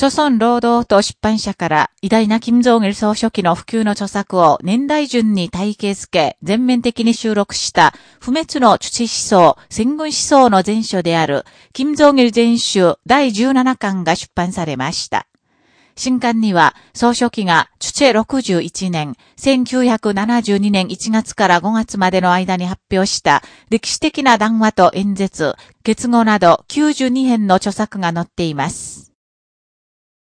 朝鮮労働党出版社から偉大な金正日総書記の普及の著作を年代順に体系付け全面的に収録した不滅の土思想、戦軍思想の前書である金正日全集第17巻が出版されました。新刊には、総書記が、チュチェ61年、1972年1月から5月までの間に発表した歴史的な談話と演説、結合など92編の著作が載っています。